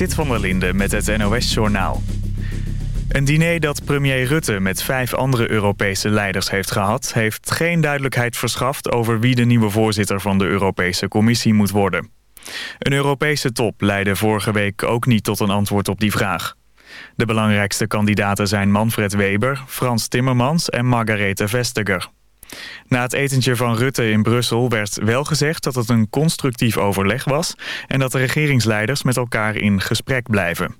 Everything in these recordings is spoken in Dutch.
Zit van der Linde met het NOS-journaal. Een diner dat premier Rutte met vijf andere Europese leiders heeft gehad... heeft geen duidelijkheid verschaft over wie de nieuwe voorzitter van de Europese Commissie moet worden. Een Europese top leidde vorige week ook niet tot een antwoord op die vraag. De belangrijkste kandidaten zijn Manfred Weber, Frans Timmermans en Margarethe Vestager. Na het etentje van Rutte in Brussel werd wel gezegd dat het een constructief overleg was... en dat de regeringsleiders met elkaar in gesprek blijven.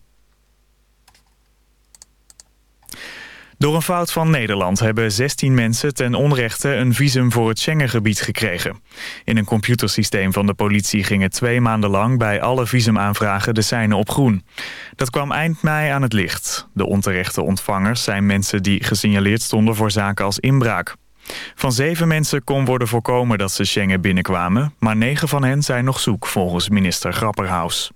Door een fout van Nederland hebben 16 mensen ten onrechte een visum voor het Schengengebied gekregen. In een computersysteem van de politie gingen twee maanden lang bij alle visumaanvragen de seinen op groen. Dat kwam eind mei aan het licht. De onterechte ontvangers zijn mensen die gesignaleerd stonden voor zaken als inbraak. Van zeven mensen kon worden voorkomen dat ze Schengen binnenkwamen... maar negen van hen zijn nog zoek, volgens minister Grapperhaus.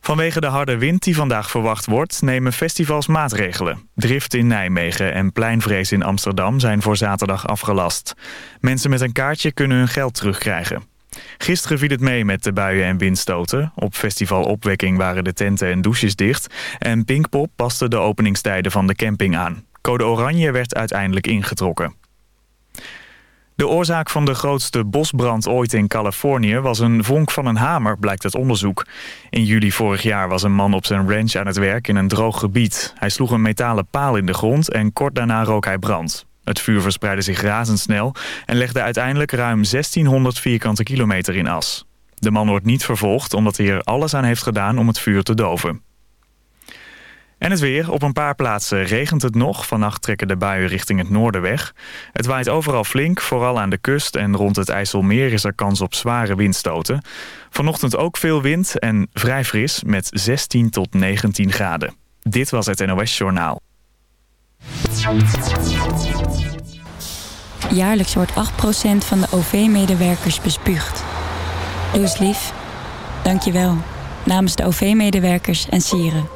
Vanwege de harde wind die vandaag verwacht wordt... nemen festivals maatregelen. Drift in Nijmegen en Pleinvrees in Amsterdam zijn voor zaterdag afgelast. Mensen met een kaartje kunnen hun geld terugkrijgen. Gisteren viel het mee met de buien en windstoten. Op festival Opwekking waren de tenten en douches dicht... en Pinkpop paste de openingstijden van de camping aan. Code oranje werd uiteindelijk ingetrokken. De oorzaak van de grootste bosbrand ooit in Californië was een vonk van een hamer, blijkt uit onderzoek. In juli vorig jaar was een man op zijn ranch aan het werk in een droog gebied. Hij sloeg een metalen paal in de grond en kort daarna rook hij brand. Het vuur verspreidde zich razendsnel en legde uiteindelijk ruim 1600 vierkante kilometer in as. De man wordt niet vervolgd omdat hij er alles aan heeft gedaan om het vuur te doven. En het weer. Op een paar plaatsen regent het nog. Vannacht trekken de buien richting het noorden weg. Het waait overal flink, vooral aan de kust en rond het IJsselmeer is er kans op zware windstoten. Vanochtend ook veel wind en vrij fris met 16 tot 19 graden. Dit was het NOS Journaal. Jaarlijks wordt 8% van de OV-medewerkers bespuugd. Doe lief. Dank je wel. Namens de OV-medewerkers en sieren.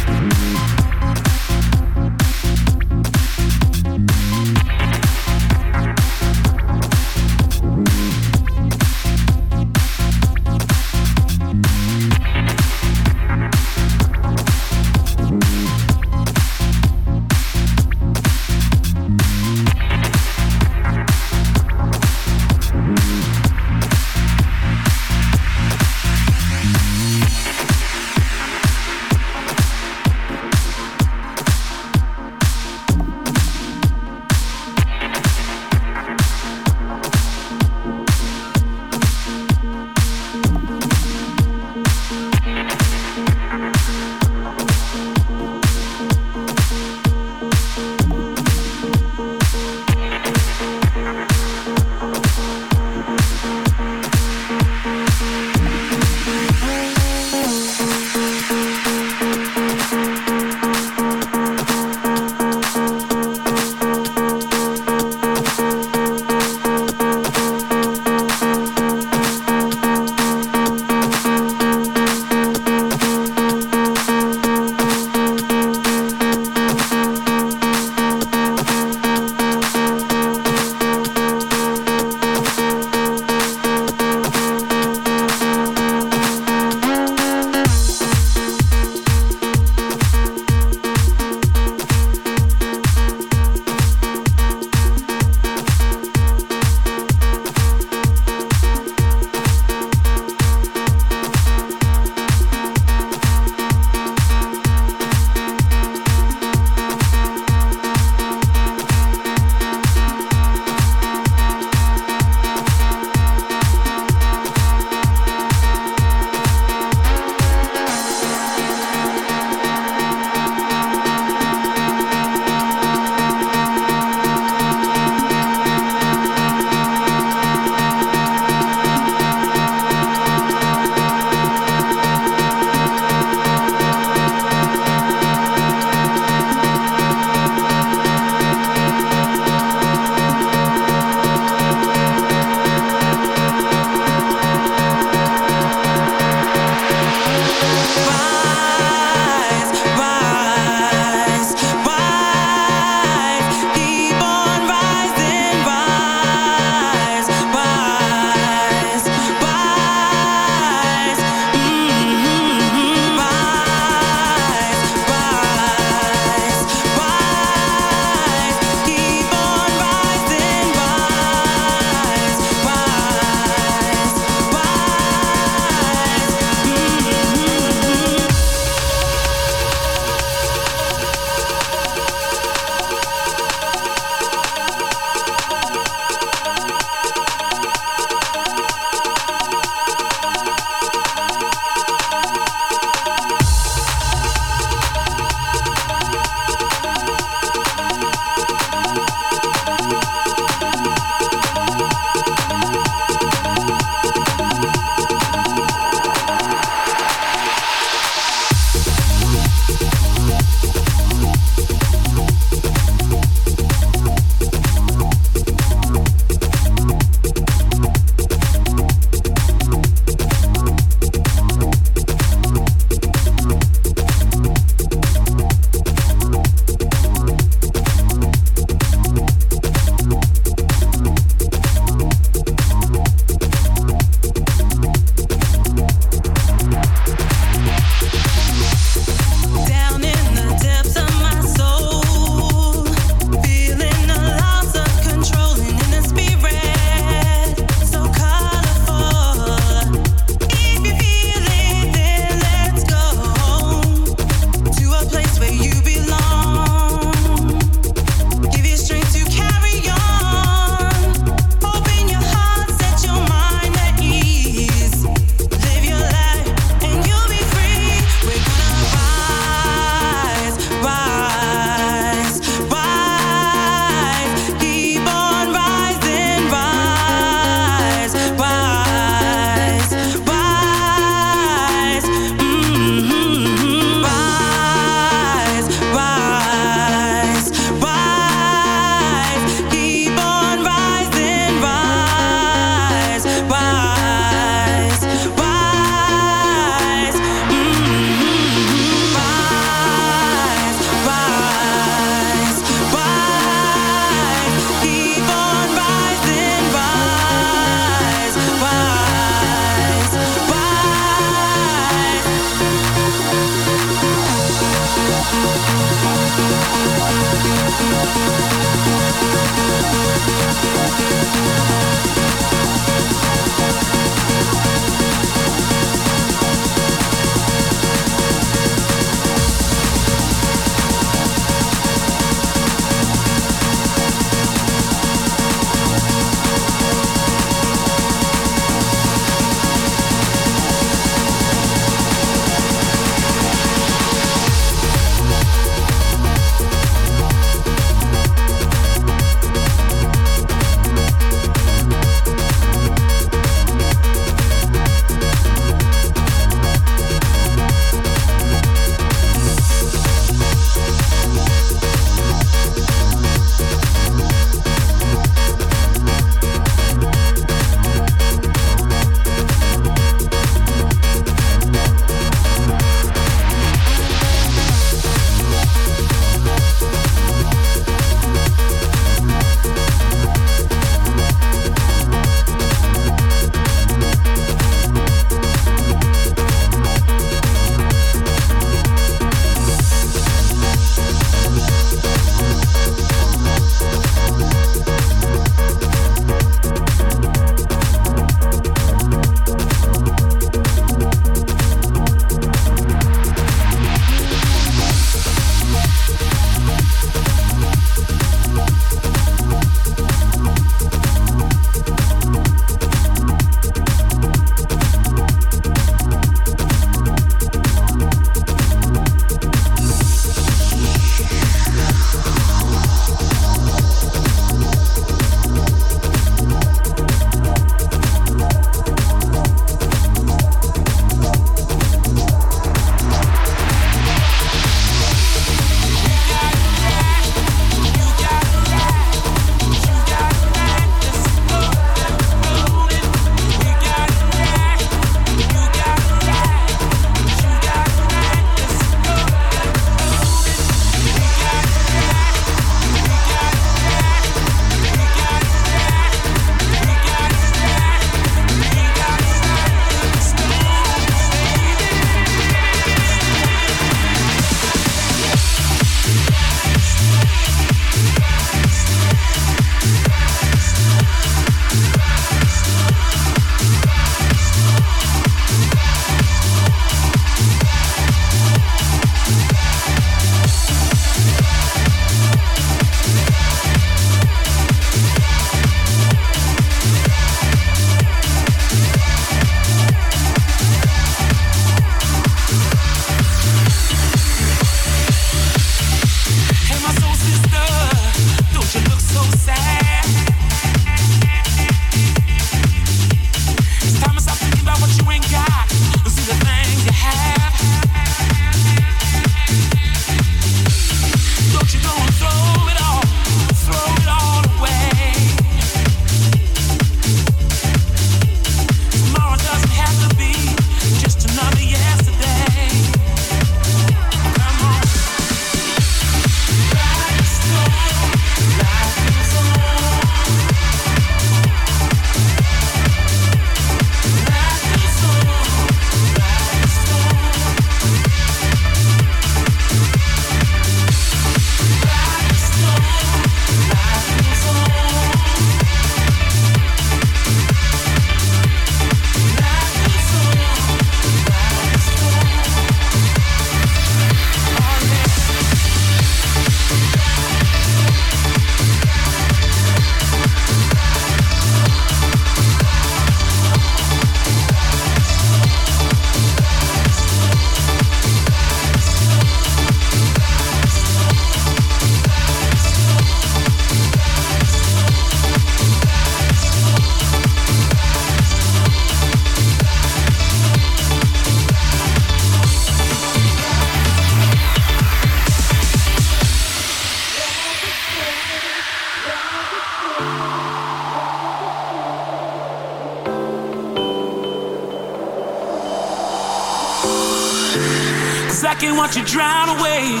You drown away,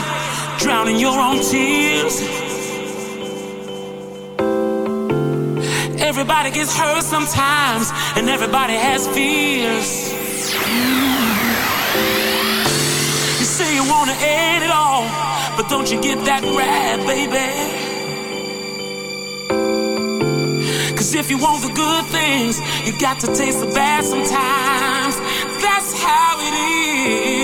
drowning your own tears. Everybody gets hurt sometimes, and everybody has fears. You say you wanna end it all, but don't you get that rap, baby? Cause if you want the good things, you got to taste the bad sometimes. That's how it is.